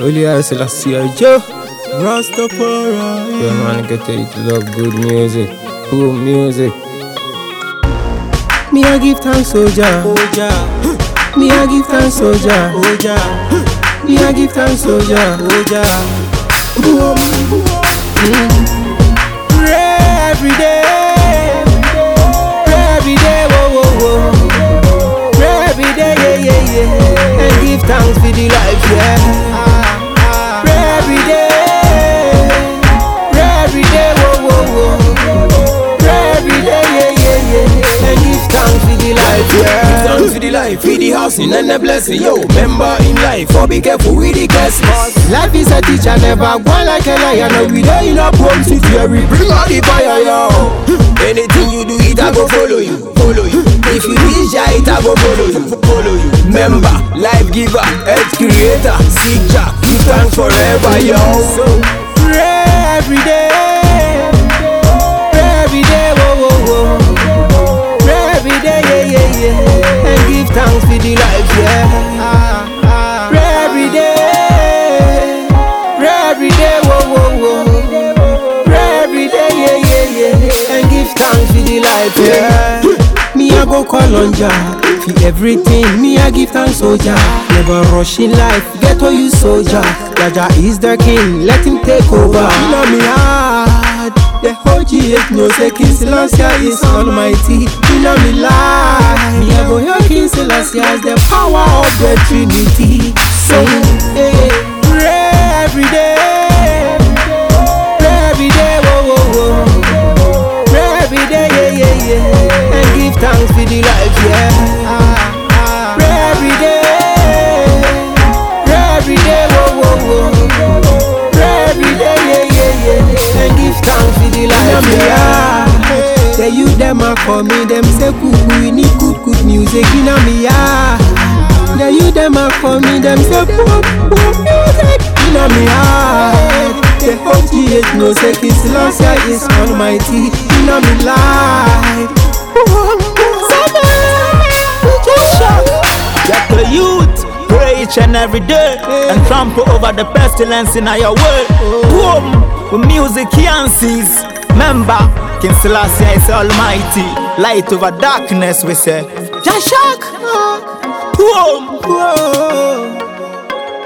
Holy I Selassie Joe. Rastafari. Yeah, man, get to it. Love good music. Good music. Me I give thanks, soldier. Oja, Me I give thanks, soldier. Oja, Me I give thanks, soldier. Pray thanks for the life, yeah. Pray every day. Pray every day. Whoa, whoa, whoa. Pray every day, yeah, yeah, yeah. And give thanks for the life, yeah. Give thanks for the life, for the housing and the blessing. Yo, member in life, or be careful with the curses. Life is a teacher, never go like a lion. No, we don't in a home to theory. Bring out the fire, yo. Anything you do, it I go follow you, follow you. If you reach it, I go follow you, follow you. Member, life giver, earth creator, seek Jah, give thanks forever, yo. So pray every day. Pray every day, whoa, whoa, whoa. Pray every day, yeah, yeah, yeah. And give thanks for the life, yeah. Give thanks for the life, yeah. Me I go call on Jah for everything. Me I give thanks, soldier. Never rush in life, get to you, soldier. Jah Jah is the king, let him take over. You know me hard. The whole GH knows that King Selassie is almighty. You know me lie. Me I go your King Selassie has the power of the Trinity. So, hey, pray every day. Pray every day, whoa, whoa, whoa. Pray every day, yeah, yeah, yeah. And give thanks for the life, yeah. The youth them a call me, them say cuckoo, we need good, good music in a me, yeah. The youth them a call me, them say boom, boom music in a me, yeah. The whole GH knows that King Selassie is almighty in a me life. Get the youth, pray each and every day and trample over the pestilence in your world. Boom, with music Yancy's. Remember, King Selassie is almighty. Light over darkness, we say. Jashak! Boom! Whoa.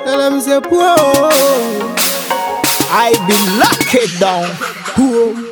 Tell them say, whoa. I be locked down. Whoa.